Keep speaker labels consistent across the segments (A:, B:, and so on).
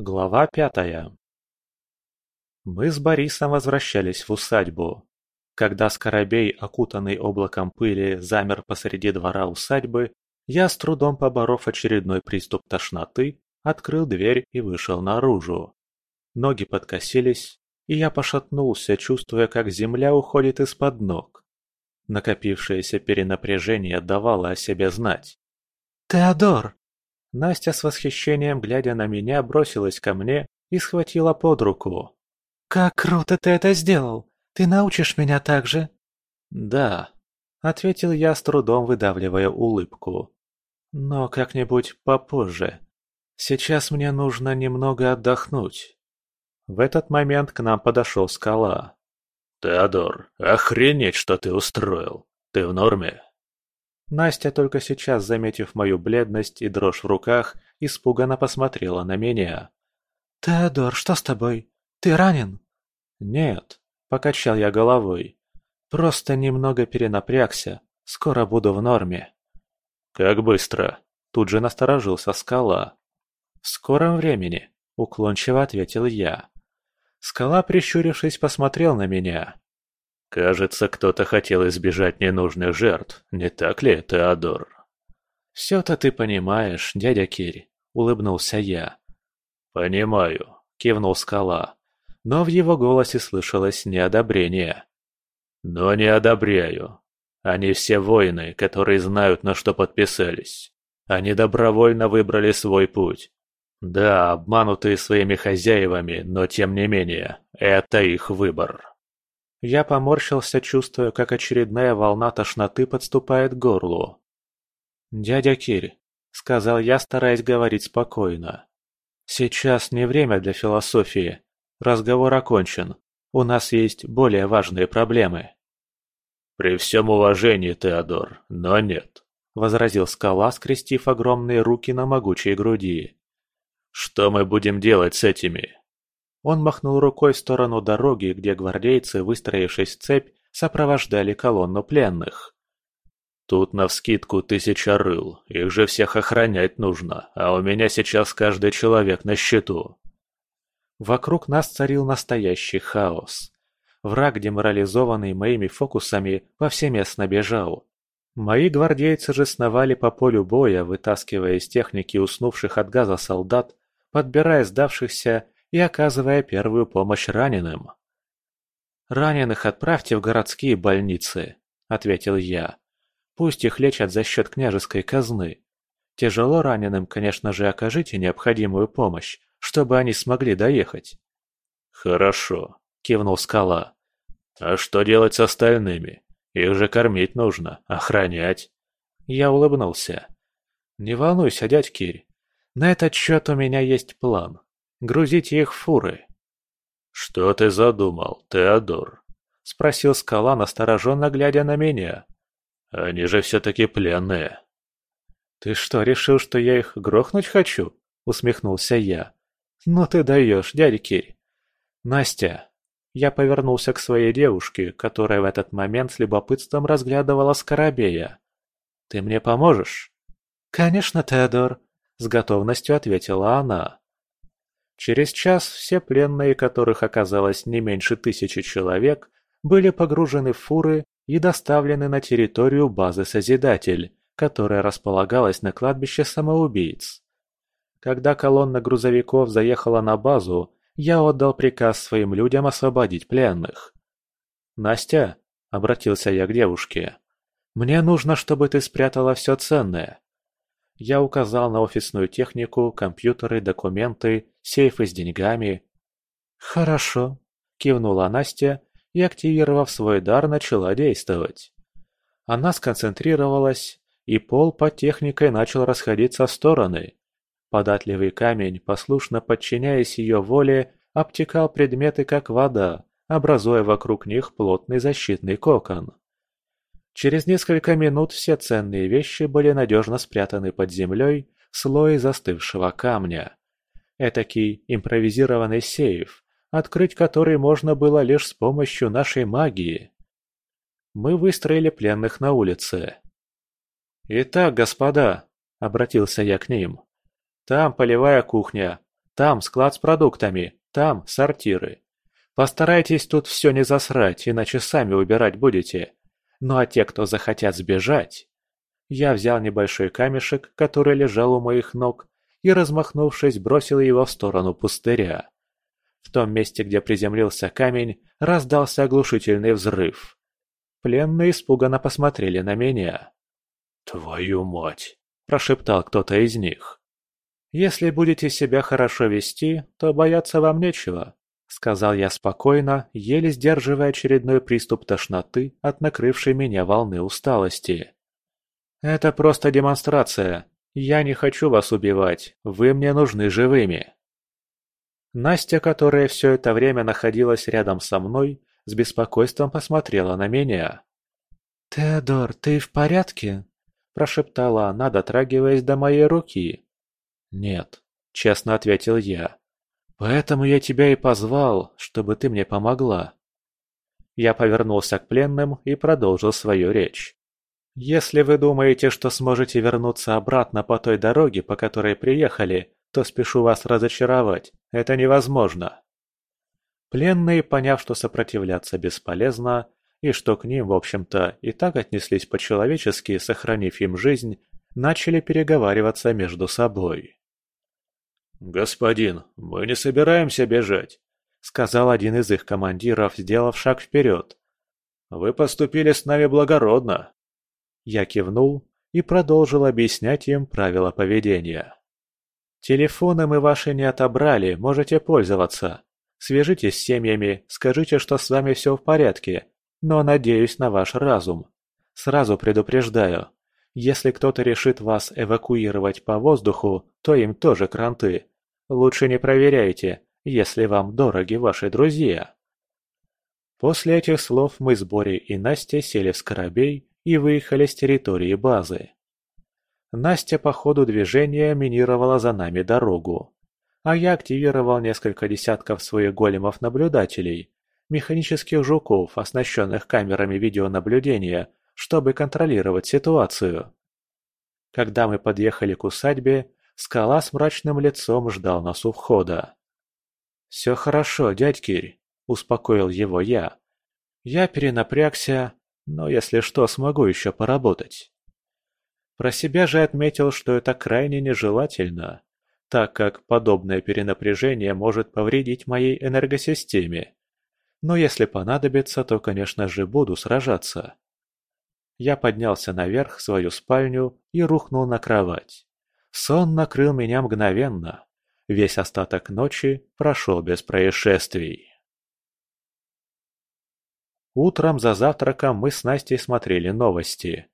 A: Глава пятая Мы с Борисом возвращались в усадьбу. Когда Скоробей, окутанный облаком пыли, замер посреди двора усадьбы, я, с трудом поборов очередной приступ тошноты, открыл дверь и вышел наружу. Ноги подкосились, и я пошатнулся, чувствуя, как земля уходит из-под ног. Накопившееся перенапряжение давало о себе знать. «Теодор!» Настя с восхищением, глядя на меня, бросилась ко мне и схватила под руку. «Как круто ты это сделал! Ты научишь меня так же?» «Да», — ответил я с трудом, выдавливая улыбку. «Но как-нибудь попозже. Сейчас мне нужно немного отдохнуть». В этот момент к нам подошел скала.
B: «Теодор, охренеть, что ты устроил! Ты в норме?»
A: Настя, только сейчас заметив мою бледность и дрожь в руках, испуганно посмотрела на меня. «Теодор, что с тобой? Ты ранен?» «Нет», — покачал я головой. «Просто немного перенапрягся. Скоро буду в норме».
B: «Как быстро?» — тут же насторожился скала.
A: «В скором времени», — уклончиво ответил я. Скала, прищурившись, посмотрел на меня.
B: Кажется, кто-то хотел избежать ненужных жертв, не так ли, Теодор?
A: «Все-то ты понимаешь, дядя Кири», — улыбнулся я.
B: «Понимаю», — кивнул скала,
A: но в его голосе слышалось неодобрение.
B: «Но не одобряю. Они все воины, которые знают, на что подписались. Они добровольно выбрали свой путь. Да, обманутые своими хозяевами, но тем не менее, это их выбор».
A: Я поморщился, чувствуя, как очередная волна тошноты подступает к горлу. «Дядя Кирь», — сказал я, стараясь говорить спокойно. «Сейчас не время для философии. Разговор окончен. У нас есть более важные проблемы».
B: «При всем уважении, Теодор, но нет», — возразил скала, скрестив огромные руки на могучей груди. «Что мы будем делать с этими?»
A: Он махнул рукой в сторону дороги, где гвардейцы, выстроившись в цепь, сопровождали колонну пленных.
B: «Тут навскидку тысяча рыл, их же всех охранять нужно, а у меня сейчас каждый человек на счету».
A: Вокруг нас царил настоящий хаос. Враг, деморализованный моими фокусами, повсеместно бежал. Мои гвардейцы же сновали по полю боя, вытаскивая из техники уснувших от газа солдат, подбирая сдавшихся и оказывая первую помощь раненым. «Раненых отправьте в городские больницы», — ответил я. «Пусть их лечат за счет княжеской казны. Тяжело раненым, конечно же, окажите необходимую помощь, чтобы они смогли доехать».
B: «Хорошо», — кивнул скала. «А что делать с остальными? Их же кормить нужно, охранять».
A: Я улыбнулся. «Не волнуйся, дядь Кирь. На этот счет у меня есть план. Грузите их в фуры.
B: «Что ты задумал, Теодор?» — спросил скала, настороженно глядя на меня. «Они же все-таки пленные».
A: «Ты что, решил, что я их грохнуть хочу?» — усмехнулся я. «Ну ты даешь, дядя Кирь». «Настя». Я повернулся к своей девушке, которая в этот момент с любопытством разглядывала Скоробея. «Ты мне поможешь?» «Конечно, Теодор», — с готовностью ответила она. Через час все пленные, которых оказалось не меньше тысячи человек, были погружены в фуры и доставлены на территорию базы «Созидатель», которая располагалась на кладбище самоубийц. Когда колонна грузовиков заехала на базу, я отдал приказ своим людям освободить пленных. «Настя», — обратился я к девушке, — «мне нужно, чтобы ты спрятала все ценное. Я указал на офисную технику, компьютеры, документы, сейфы с деньгами. «Хорошо», – кивнула Настя и, активировав свой дар, начала действовать. Она сконцентрировалась, и пол под техникой начал расходиться в стороны. Податливый камень, послушно подчиняясь ее воле, обтекал предметы как вода, образуя вокруг них плотный защитный кокон. Через несколько минут все ценные вещи были надежно спрятаны под землей в слое застывшего камня. Этакий импровизированный сейф, открыть который можно было лишь с помощью нашей магии. Мы выстроили пленных на улице. «Итак, господа», — обратился я к ним, — «там полевая кухня, Там склад с продуктами, там сортиры. Постарайтесь тут все не засрать, иначе сами убирать будете. Ну а те, кто захотят сбежать... Я взял небольшой камешек, который лежал у моих ног, и, размахнувшись, бросил его в сторону пустыря. В том месте, где приземлился камень, раздался оглушительный взрыв. Пленные испуганно посмотрели на меня.
B: «Твою мать!» – прошептал кто-то из них.
A: «Если будете себя хорошо вести, то бояться вам нечего», – сказал я спокойно, еле сдерживая очередной приступ тошноты от накрывшей меня волны усталости. «Это просто демонстрация. Я не хочу вас убивать, вы мне нужны живыми». Настя, которая все это время находилась рядом со мной, с беспокойством посмотрела на меня. «Теодор, ты в порядке?» – прошептала она, дотрагиваясь до моей руки. «Нет», – честно ответил я. «Поэтому я тебя и позвал, чтобы ты мне помогла». Я повернулся к пленным и продолжил свою речь. «Если вы думаете, что сможете вернуться обратно по той дороге, по которой приехали, то спешу вас разочаровать. Это невозможно». Пленные, поняв, что сопротивляться бесполезно, и что к ним, в общем-то, и так отнеслись по-человечески, сохранив им жизнь, начали переговариваться между собой.
B: «Господин, мы не собираемся бежать», — сказал один из их командиров, сделав шаг вперед. «Вы поступили с нами благородно».
A: Я кивнул и продолжил объяснять им правила поведения. «Телефоны мы ваши не отобрали, можете пользоваться. Свяжитесь с семьями, скажите, что с вами все в порядке, но надеюсь на ваш разум. Сразу предупреждаю, если кто-то решит вас эвакуировать по воздуху, то им тоже кранты. Лучше не проверяйте, если вам дороги ваши друзья. После этих слов мы с Борей и Настей сели в скоробей и выехали с территории базы. Настя по ходу движения минировала за нами дорогу, а я активировал несколько десятков своих големов-наблюдателей, механических жуков, оснащенных камерами видеонаблюдения, чтобы контролировать ситуацию. Когда мы подъехали к усадьбе, скала с мрачным лицом ждал нас у входа. «Все хорошо, дядь Кирь», — успокоил его я. «Я перенапрягся, но если что, смогу еще поработать. Про себя же отметил, что это крайне нежелательно, так как подобное перенапряжение может повредить моей энергосистеме. Но если понадобится, то, конечно же, буду сражаться. Я поднялся наверх в свою спальню и рухнул на кровать. Сон накрыл меня мгновенно. Весь остаток ночи прошел без происшествий. Утром за завтраком мы с Настей смотрели новости.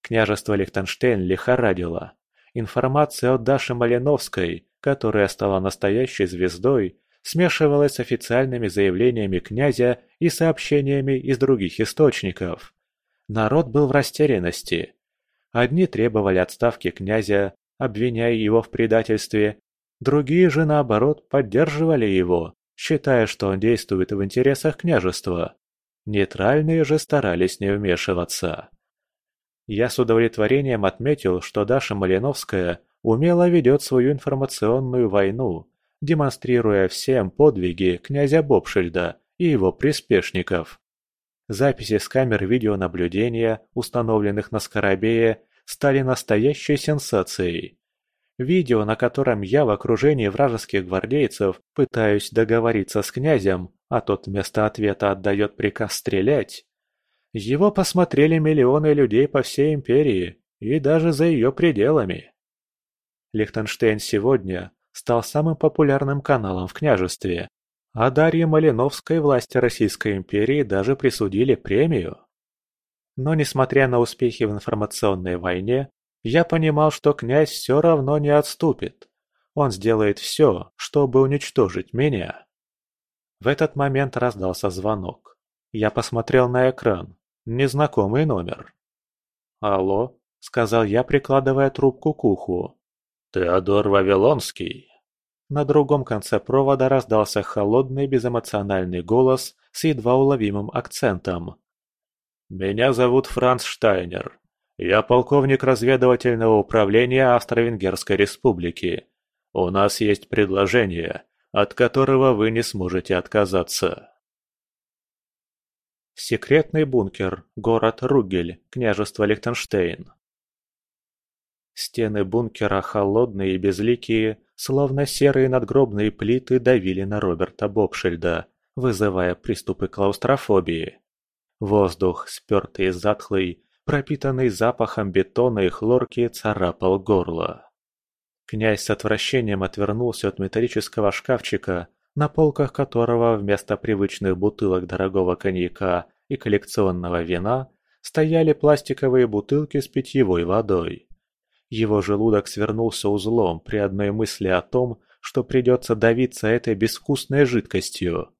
A: Княжество Лихтенштейн лихорадило. Информация от Даши Малиновской, которая стала настоящей звездой, смешивалась с официальными заявлениями князя и сообщениями из других источников. Народ был в растерянности. Одни требовали отставки князя, обвиняя его в предательстве, другие же, наоборот, поддерживали его, считая, что он действует в интересах княжества. Нейтральные же старались не вмешиваться. Я с удовлетворением отметил, что Даша Малиновская умело ведет свою информационную войну, демонстрируя всем подвиги князя Бобшильда и его приспешников. Записи с камер видеонаблюдения, установленных на Скоробее, стали настоящей сенсацией. Видео, на котором я в окружении вражеских гвардейцев пытаюсь договориться с князем, а тот вместо ответа отдает приказ стрелять. Его посмотрели миллионы людей по всей империи и даже за ее пределами. Лихтенштейн сегодня стал самым популярным каналом в княжестве, а Дарье Малиновской власти Российской империи даже присудили премию. Но несмотря на успехи в информационной войне, я понимал, что князь все равно не отступит. Он сделает все, чтобы уничтожить меня. В этот момент раздался звонок. Я посмотрел на экран. Незнакомый номер. «Алло», — сказал я, прикладывая трубку к уху.
B: «Теодор Вавилонский».
A: На другом конце провода раздался холодный безэмоциональный голос с едва уловимым акцентом.
B: «Меня зовут Франц Штайнер. Я полковник разведывательного управления Австро-Венгерской республики. У нас есть предложение, от которого вы не сможете отказаться.
A: Секретный бункер, город Ругель, княжество Лихтенштейн. Стены бункера, холодные и безликие, словно серые надгробные плиты, давили на Роберта Бобшильда, вызывая приступы клаустрофобии. Воздух, спертый и затхлый, пропитанный запахом бетона и хлорки, царапал горло. Князь с отвращением отвернулся от металлического шкафчика, на полках которого вместо привычных бутылок дорогого коньяка и коллекционного вина стояли пластиковые бутылки с питьевой водой. Его желудок свернулся узлом при одной мысли о том, что придется давиться этой безвкусной жидкостью.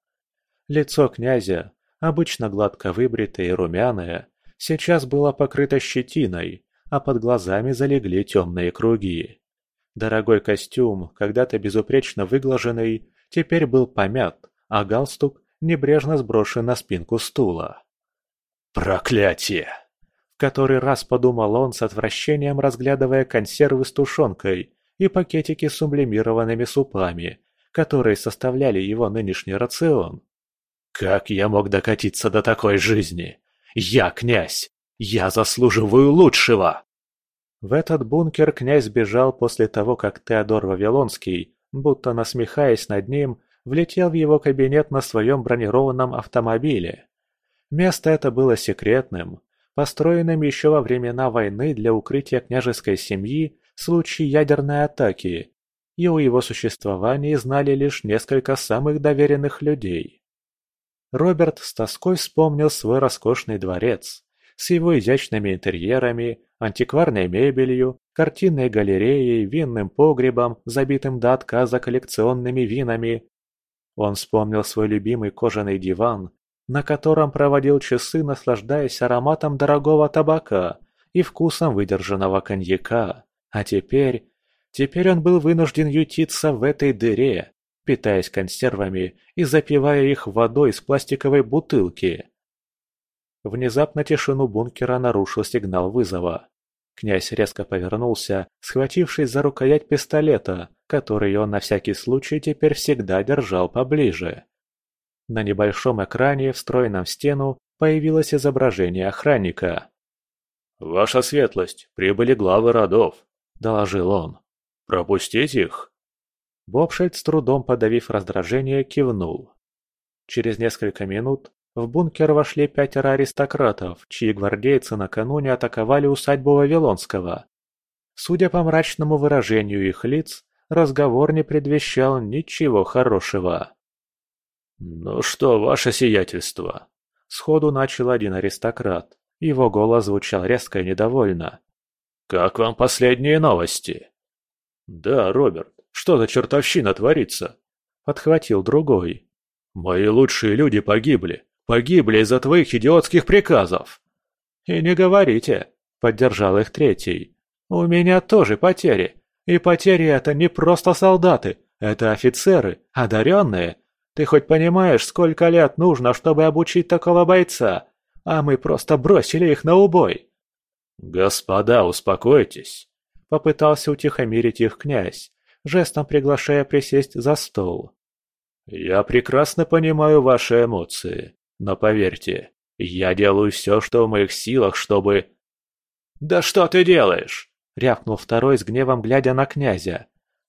A: Лицо князя, обычно гладко выбритое и румяное, сейчас было покрыто щетиной, а под глазами залегли темные круги. Дорогой костюм, когда-то безупречно выглаженный, теперь был помят, а галстук небрежно сброшен на спинку стула.
B: «Проклятие!»
A: Который раз подумал он с отвращением, разглядывая консервы с тушенкой и пакетики с сублимированными супами, которые составляли его нынешний рацион.
B: «Как я мог докатиться до такой жизни? Я князь! Я заслуживаю лучшего!»
A: В этот бункер князь бежал после того, как Теодор Вавилонский, будто насмехаясь над ним, влетел в его кабинет на своем бронированном автомобиле. Место это было секретным, построенным еще во времена войны для укрытия княжеской семьи в случае ядерной атаки, и о его существовании знали лишь несколько самых доверенных людей. Роберт с тоской вспомнил свой роскошный дворец, с его изящными интерьерами, антикварной мебелью, картинной галереей, винным погребом, забитым до отказа коллекционными винами. Он вспомнил свой любимый кожаный диван, на котором проводил часы, наслаждаясь ароматом дорогого табака и вкусом выдержанного коньяка. А теперь... Теперь он был вынужден ютиться в этой дыре, питаясь консервами и запивая их водой из пластиковой бутылки. Внезапно тишину бункера нарушил сигнал вызова. Князь резко повернулся, схватившись за рукоять пистолета, который он на всякий случай теперь всегда держал поближе. На небольшом экране, встроенном в стену, появилось изображение охранника.
B: «Ваша светлость, прибыли главы родов», — доложил он. «Пропустить их?»
A: Бобшельд, с трудом подавив раздражение, кивнул. Через несколько минут в бункер вошли пятеро аристократов, чьи гвардейцы накануне атаковали усадьбу Вавилонского. Судя по мрачному выражению их лиц, разговор не предвещал ничего хорошего.
B: «Ну что, ваше сиятельство?»
A: Сходу начал один аристократ. Его голос звучал резко и недовольно.
B: «Как вам последние новости?»
A: «Да, Роберт, что за чертовщина творится?» Подхватил другой.
B: «Мои лучшие люди погибли. Погибли из-за твоих идиотских приказов!»
A: «И не говорите!» — поддержал их третий. «У меня тоже потери. И потери это не просто солдаты, это офицеры, одаренные. Ты хоть понимаешь, сколько лет нужно, чтобы обучить такого бойца? А мы просто бросили их на убой!»
B: «Господа, успокойтесь!» — попытался утихомирить их князь, жестом приглашая присесть за стол. «Я прекрасно понимаю ваши эмоции. Но поверьте, я делаю все, что в моих силах, чтобы...»
A: «Да что ты делаешь?» — рявкнул второй с гневом, глядя на князя.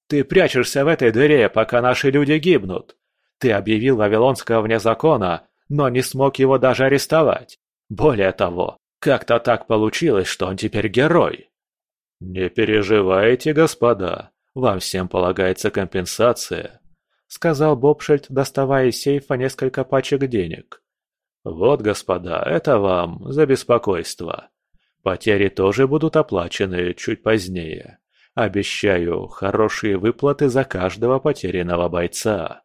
A: «Ты прячешься в этой дыре, пока наши люди гибнут. Ты объявил Вавилонского вне закона, но не смог его даже арестовать. Более того, как-то так получилось, что он теперь герой».
B: «Не переживайте, господа, вам всем полагается компенсация», — сказал Бобшельд, доставая из сейфа несколько пачек денег. Вот, господа, это вам за беспокойство. Потери тоже будут оплачены чуть позднее. Обещаю хорошие выплаты за каждого потерянного бойца.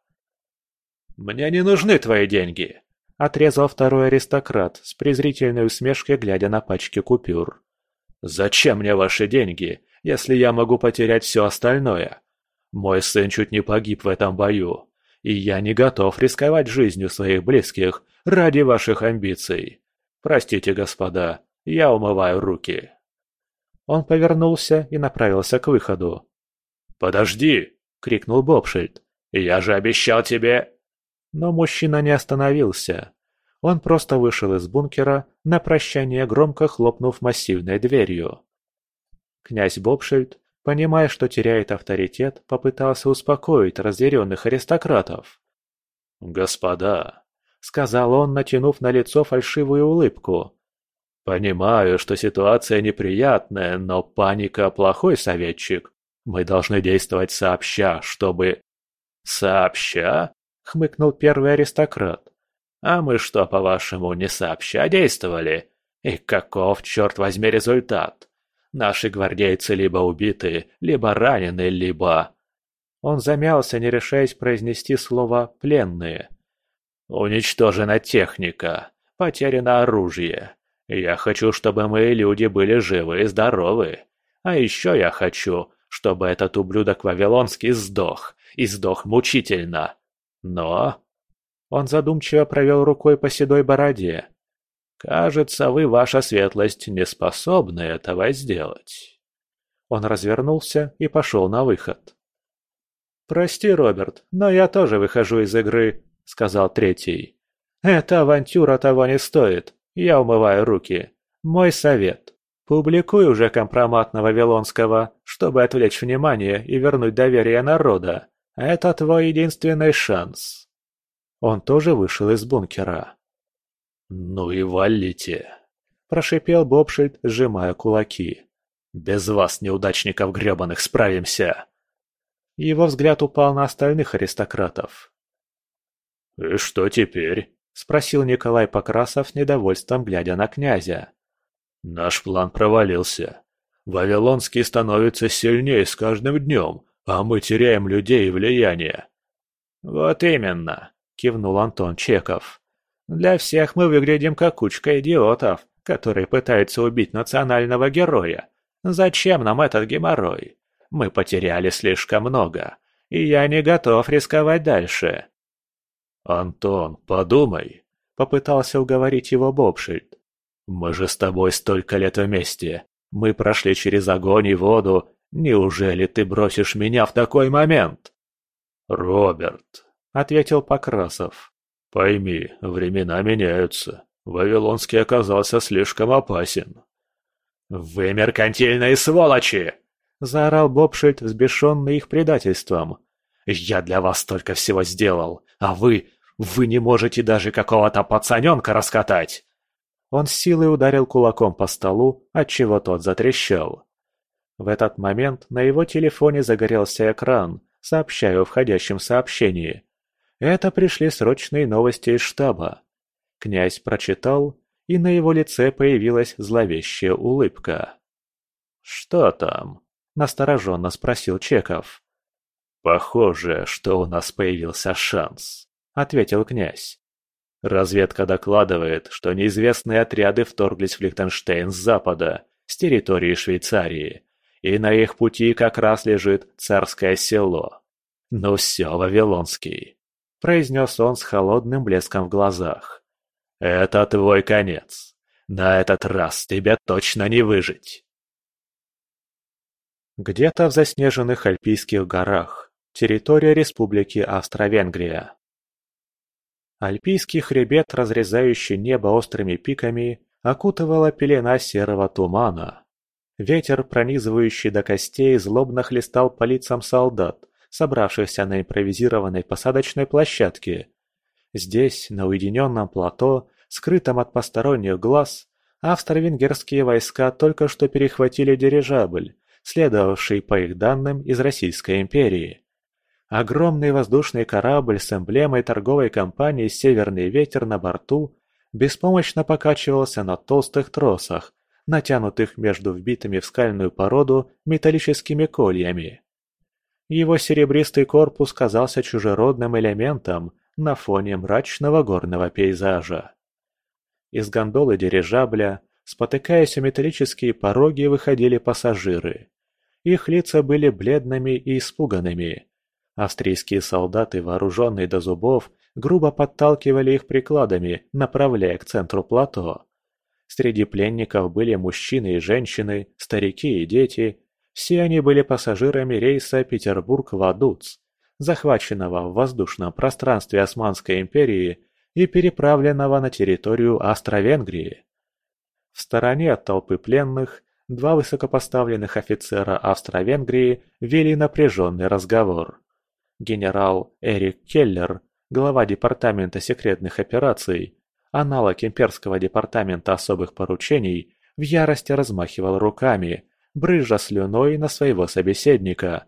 A: «Мне не нужны твои деньги!» – отрезал второй аристократ с презрительной усмешкой, глядя на пачки купюр.
B: «Зачем мне ваши деньги, если я могу потерять все остальное? Мой сын чуть не погиб в этом бою, и я не готов рисковать жизнью своих близких ради ваших амбиций. Простите, господа, я умываю руки».
A: Он повернулся и направился к выходу.
B: «Подожди!»
A: — крикнул Бобшильд.
B: «Я же обещал тебе...»
A: Но мужчина не остановился. Он просто вышел из бункера, на прощание громко хлопнув массивной дверью. Князь Бобшильд, понимая, что теряет авторитет, попытался успокоить разъяренных аристократов.
B: «Господа», — сказал он, натянув на лицо фальшивую улыбку, — «понимаю, что ситуация неприятная, но паника — плохой советчик. Мы должны действовать сообща, чтобы...» «Сообща?» — хмыкнул первый аристократ. «А мы что, по-вашему, не сообща действовали? И каков, черт возьми, результат? Наши гвардейцы либо убиты, либо ранены, либо...» Он замялся, не решаясь произнести слово «пленные». «Уничтожена техника, потеряно оружие. Я хочу, чтобы мои люди были живы и здоровы. А еще я хочу, чтобы этот ублюдок Вавилонский сдох, и сдох мучительно. Но...» Он задумчиво провел рукой по седой бороде. «Кажется, вы, ваша светлость, не способны этого сделать». Он развернулся и пошел на выход. «Прости, Роберт, но я тоже выхожу из игры», — сказал третий. «Эта авантюра того не стоит. Я умываю руки. Мой совет. Публикуй уже компромат на Вавилонского, чтобы отвлечь внимание и вернуть доверие народа. Это твой единственный шанс». Он тоже вышел из бункера. «Ну и валите!»
A: – прошипел Бобшильд, сжимая кулаки.
B: «Без вас, неудачников гребаных, справимся!»
A: Его взгляд упал на остальных аристократов.
B: «И что теперь?» – спросил Николай Покрасов с недовольством, глядя на князя. «Наш план провалился. Вавилонский становится сильнее с каждым днем, а мы теряем людей и влияние».
A: «Вот именно», – кивнул Антон Чеков. «Для всех мы выглядим как кучка идиотов, которые пытаются убить национального героя. Зачем нам этот геморрой? Мы потеряли слишком много, и я не готов рисковать дальше».
B: «Антон, подумай», — попытался уговорить его Бобшильд. «Мы же с тобой столько лет вместе. Мы прошли через огонь и воду. Неужели ты бросишь меня в такой момент?» «Роберт», — ответил Покрасов. «Пойми, времена меняются. Вавилонский оказался слишком опасен».
A: «Вы меркантильные сволочи!» – заорал Бобшильд, взбешенный их предательством. «Я для вас столько всего сделал, а вы... вы не можете даже какого-то пацаненка раскатать!» Он с силой ударил кулаком по столу, отчего тот затрещал. В этот момент на его телефоне загорелся экран, сообщая о входящем сообщении. Это пришли срочные новости из штаба. Князь прочитал, и на его лице появилась зловещая улыбка. «Что там?» – настороженно спросил Чеков.
B: «Похоже, что у нас появился шанс», – ответил князь.
A: Разведка докладывает, что неизвестные отряды вторглись в Лихтенштейн с запада, с территории Швейцарии, и на их пути как раз лежит царское село. «Ну все, Вавилонский», – произнес он с холодным блеском в глазах. «Это твой конец. На этот раз тебе точно не выжить». Где-то в заснеженных Альпийских горах. Территория Республики Австро-Венгрия. Альпийский хребет, разрезающий небо острыми пиками, окутывала пелена серого тумана. Ветер, пронизывающий до костей, злобно хлестал по лицам солдат, собравшихся на импровизированной посадочной площадке. Здесь, на уединенном плато, скрытом от посторонних глаз, австро-венгерские войска только что перехватили дирижабль, следовавший по их данным из Российской империи. Огромный воздушный корабль с эмблемой торговой компании «Северный ветер» на борту беспомощно покачивался на толстых тросах, натянутых между вбитыми в скальную породу металлическими кольями. Его серебристый корпус казался чужеродным элементом на фоне мрачного горного пейзажа. Из гондолы дирижабля Спотыкаясь о металлические пороги, выходили пассажиры. Их лица были бледными и испуганными. Австрийские солдаты, вооруженные до зубов, грубо подталкивали их прикладами, направляя к центру плато. Среди пленников были мужчины и женщины, старики и дети. Все они были пассажирами рейса Петербург-Вадуц, захваченного в воздушном пространстве Османской империи и переправленного на территорию Австро-Венгрии. В стороне от толпы пленных два высокопоставленных офицера Австро-Венгрии вели напряженный разговор. Генерал Эрик Келлер, глава Департамента секретных операций, аналог имперского департамента особых поручений, в ярости размахивал руками, брызжа слюной на своего собеседника.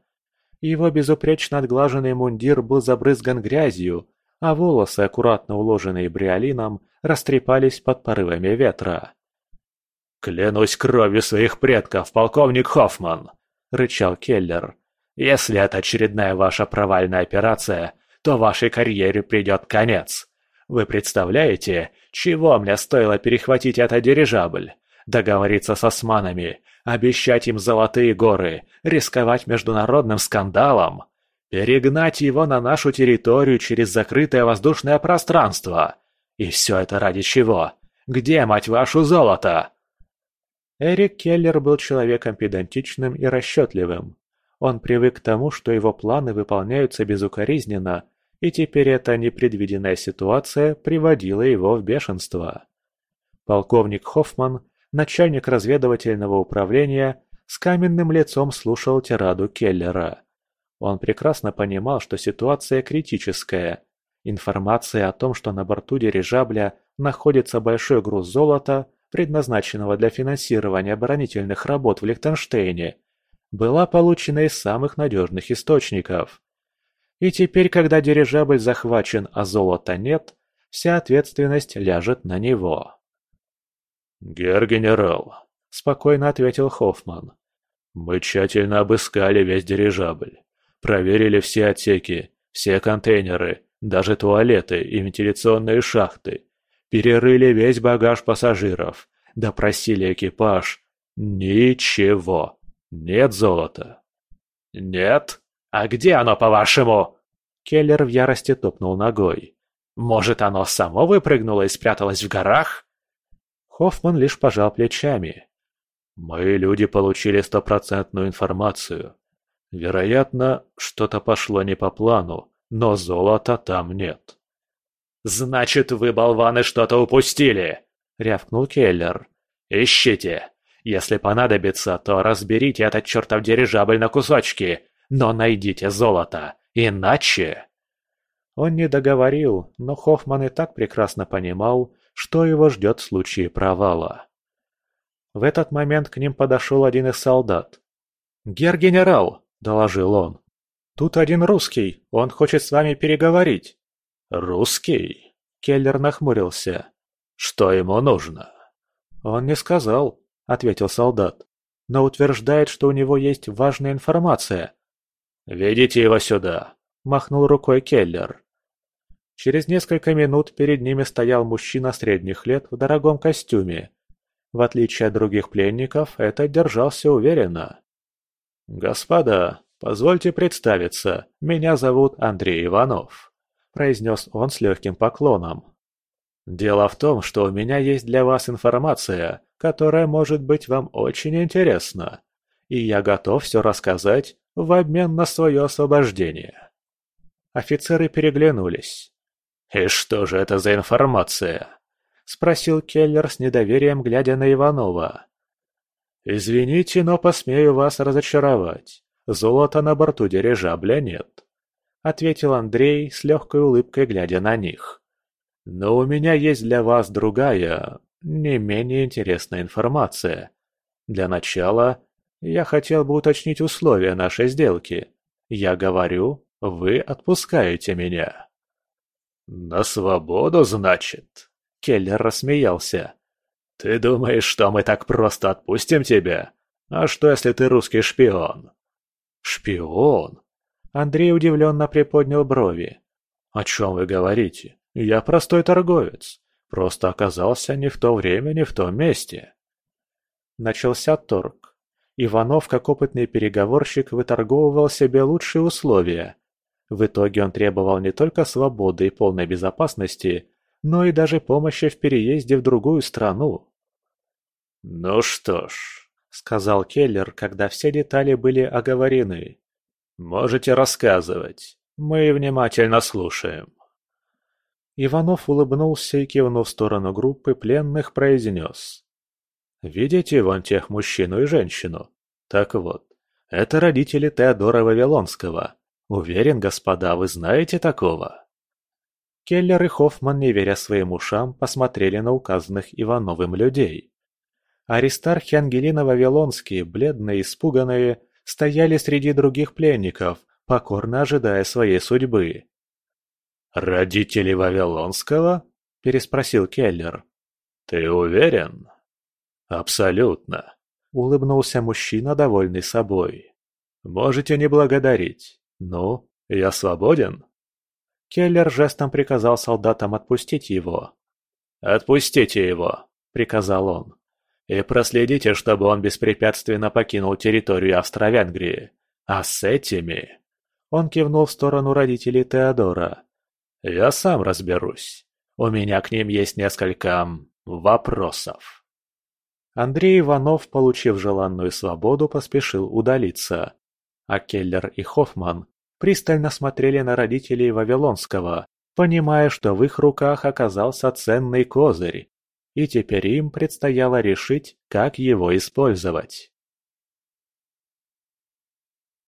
A: Его безупречно отглаженный мундир был забрызган грязью, а волосы, аккуратно уложенные бриолином, растрепались под порывами ветра.
B: «Клянусь кровью своих предков, полковник Хоффман!» – рычал Келлер. «Если это очередная ваша провальная операция, то вашей карьере придет конец. Вы представляете, чего мне стоило перехватить этот дирижабль? Договориться с османами, обещать им золотые горы, рисковать международным скандалом? Перегнать его на нашу территорию через закрытое воздушное пространство? И все это ради чего? Где, мать вашу, золото?
A: Эрик Келлер был человеком педантичным и расчетливым. Он привык к тому, что его планы выполняются безукоризненно, и теперь эта непредвиденная ситуация приводила его в бешенство. Полковник Хоффман, начальник разведывательного управления, с каменным лицом слушал тираду Келлера. Он прекрасно понимал, что ситуация критическая. Информация о том, что на борту дирижабля находится большой груз золота, предназначенного для финансирования оборонительных работ в Лихтенштейне, была получена из самых надежных источников. И теперь, когда дирижабль захвачен, а золота нет, вся ответственность ляжет на него.
B: «Гер-генерал», — спокойно ответил Хоффман, — «мы тщательно обыскали весь дирижабль, проверили все отсеки, все контейнеры, даже туалеты и вентиляционные шахты, перерыли весь багаж пассажиров, допросили экипаж. Ничего, нет золота».
C: «Нет?» «А где оно, по-вашему?» Келлер в ярости топнул ногой. «Может, оно само выпрыгнуло и спряталось в горах?»
A: Хоффман лишь пожал плечами.
B: «Мои люди получили стопроцентную информацию. Вероятно, что-то пошло не по плану, но золота там нет».
C: «Значит, вы, болваны, что-то упустили!» — рявкнул Келлер. «Ищите! Если понадобится, то разберите этот чертов дирижабль на кусочки но найдите золото, иначе...»
A: Он не договорил, но Хоффман и так прекрасно понимал, что его ждет в случае провала. В этот момент к ним подошел один из солдат.
C: «Гер-генерал!» – доложил он.
A: «Тут один русский, он хочет с вами переговорить».
B: «Русский?»
A: – Келлер нахмурился.
B: «Что ему нужно?»
A: «Он не сказал», – ответил солдат, «но утверждает, что у него есть важная информация,
B: «Ведите его сюда», – махнул рукой Келлер.
A: Через несколько минут перед ними стоял мужчина средних лет в дорогом костюме. В отличие от других пленников, этот держался уверенно.
B: «Господа, позвольте представиться, меня зовут Андрей Иванов», – произнес он с легким поклоном. «Дело в том, что у меня есть для вас информация, которая может быть вам очень интересна, и я готов все рассказать в обмен на свое освобождение. Офицеры переглянулись.
C: «И что же это за информация?»
A: – спросил Келлер с недоверием, глядя на Иванова.
B: «Извините, но посмею вас разочаровать. Золота на борту дирижабля нет», – ответил Андрей с легкой улыбкой, глядя на них. «Но у меня есть для вас другая, не менее интересная информация. Для начала я хотел бы уточнить условия нашей сделки. Я говорю, вы отпускаете меня».
C: «На свободу, значит?» Келлер рассмеялся. «Ты думаешь, что мы так просто отпустим тебя? А что, если ты русский шпион?»
B: «Шпион?» Андрей удивленно приподнял брови. «О чем вы говорите? Я простой торговец. Просто оказался не в то время, не в том месте».
A: Начался торг. Иванов, как опытный переговорщик, выторговывал себе лучшие условия. В итоге он требовал не только свободы и полной безопасности, но и даже помощи в переезде в другую страну.
C: «Ну что ж», —
A: сказал Келлер, когда все детали были оговорены.
B: «Можете рассказывать. Мы внимательно слушаем».
A: Иванов улыбнулся и, кивнув в сторону группы пленных, произнес. «Видите вон тех мужчину и женщину? Так вот, это родители Теодора Вавилонского. Уверен, господа, вы знаете такого?» Келлер и Хоффман, не веря своим ушам, посмотрели на указанных Ивановым людей. Аристарх и Ангелина Вавилонские, бледные и испуганные, стояли среди других пленников, покорно ожидая своей судьбы.
B: «Родители Вавилонского?» – переспросил Келлер. «Ты уверен?» «Абсолютно», – улыбнулся мужчина, довольный собой. «Можете не благодарить. Ну, я свободен?»
A: Келлер жестом приказал солдатам отпустить его.
B: «Отпустите его», – приказал он. «И проследите, чтобы он беспрепятственно покинул территорию Австро-Венгрии. А с этими...» Он кивнул в сторону родителей Теодора. Я сам разберусь. У меня к ним есть несколько вопросов.
A: Андрей Иванов, получив желанную свободу, поспешил удалиться. А Келлер и Хоффман пристально смотрели на родителей Вавилонского, понимая, что в их руках оказался ценный козырь, и теперь им предстояло решить, как его использовать.